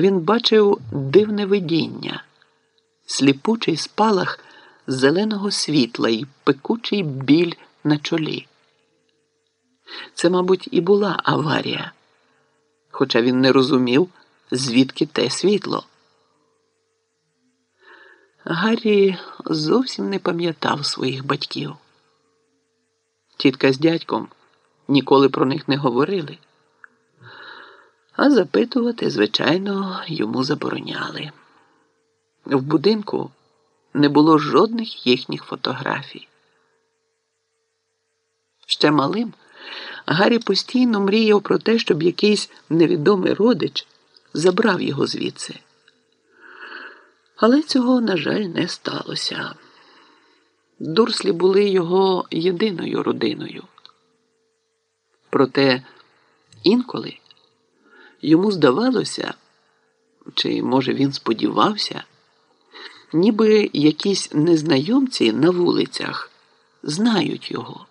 він бачив дивне видіння, сліпучий спалах зеленого світла і пекучий біль на чолі. Це, мабуть, і була аварія, хоча він не розумів, звідки те світло. Гаррі зовсім не пам'ятав своїх батьків. Тітка з дядьком ніколи про них не говорили, а запитувати, звичайно, йому забороняли. В будинку не було жодних їхніх фотографій. Ще малим Гаррі постійно мріяв про те, щоб якийсь невідомий родич забрав його звідси. Але цього, на жаль, не сталося. Дурслі були його єдиною родиною. Проте інколи йому здавалося, чи, може, він сподівався, ніби якісь незнайомці на вулицях знають його.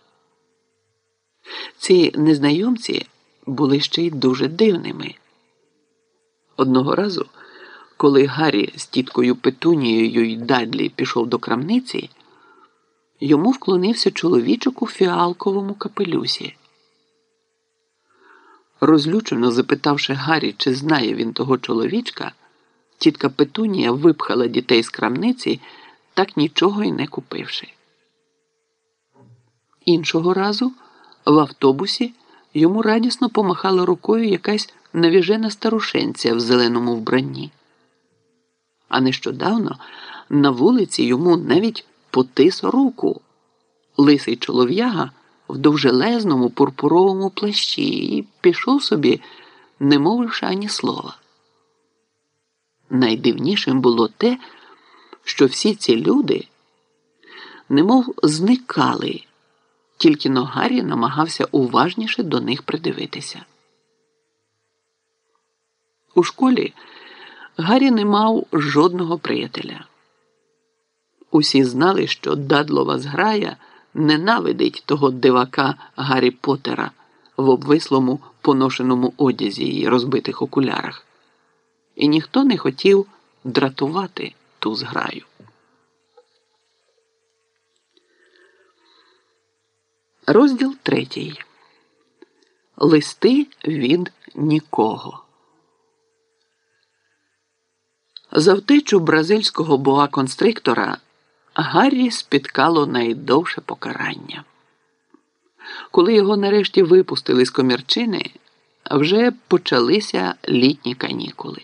Ці незнайомці були ще й дуже дивними. Одного разу, коли Гаррі з тіткою Петунією й Дадлі пішов до крамниці, йому вклонився чоловічок у фіалковому капелюсі. Розлючено запитавши Гаррі, чи знає він того чоловічка, тітка Петунія випхала дітей з крамниці, так нічого й не купивши. Іншого разу в автобусі йому радісно помахала рукою якась навіжена старушенця в зеленому вбранні. А нещодавно на вулиці йому навіть потис руку лисий чолов'яга в довжелезному пурпуровому плащі і пішов собі, не мовивши ані слова. Найдивнішим було те, що всі ці люди немов зникали, тільки Ногарі намагався уважніше до них придивитися. У школі Гаррі не мав жодного приятеля. Усі знали, що дадлова зграя ненавидить того дивака Гаррі Поттера в обвислому поношеному одязі і розбитих окулярах, і ніхто не хотів дратувати ту зграю. Розділ третій. Листи від нікого. За втечу бразильського боа констриктора Гаррі спіткало найдовше покарання. Коли його нарешті випустили з комірчини, вже почалися літні канікули.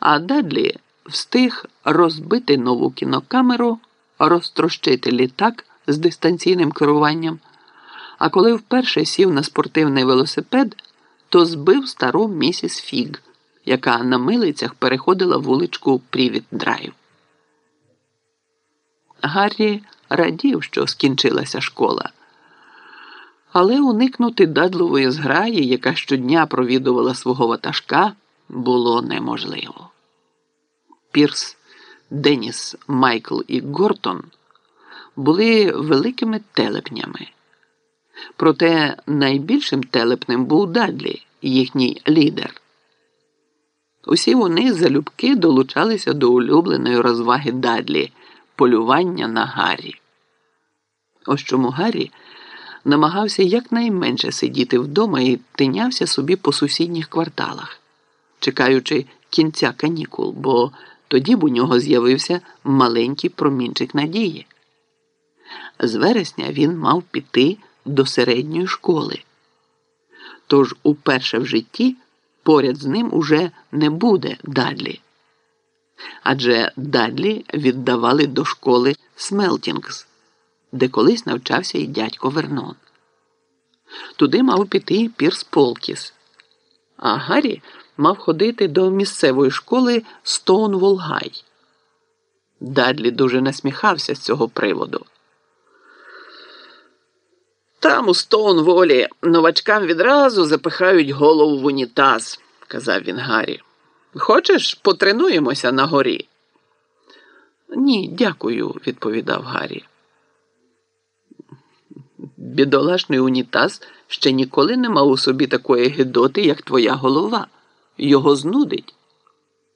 А Дадлі встиг розбити нову кінокамеру, розтрощити літак з дистанційним керуванням. А коли вперше сів на спортивний велосипед, то збив стару місіс Фіг, яка на милицях переходила вуличку Прівіт-драйв. Гаррі радів, що скінчилася школа. Але уникнути Дадлової зграї, яка щодня провідувала свого ватажка, було неможливо. Пірс, Деніс, Майкл і Ґордон були великими телепнями. Проте найбільшим телепним був Дадлі, їхній лідер. Усі вони залюбки долучалися до улюбленої розваги Дадлі полювання на Гаррі. Ось чому Гаррі намагався якнайменше сидіти вдома і тинявся собі по сусідніх кварталах, чекаючи кінця канікул, бо тоді б у нього з'явився маленький промінчик надії. З вересня він мав піти до середньої школи. Тож уперше в житті поряд з ним уже не буде Дадлі. Адже Дадлі віддавали до школи Смелтінгс, де колись навчався і дядько Вернон. Туди мав піти Пірс Полкіс, а Гаррі мав ходити до місцевої школи Стоунволгай. Дадлі дуже насміхався з цього приводу. Там у Стоунволі новачкам відразу запихають голову в унітаз, казав він Гаррі. Хочеш, потренуємося на горі? Ні, дякую, відповідав Гаррі. Бідолашний унітаз ще ніколи не мав у собі такої гидоти, як твоя голова, його знудить.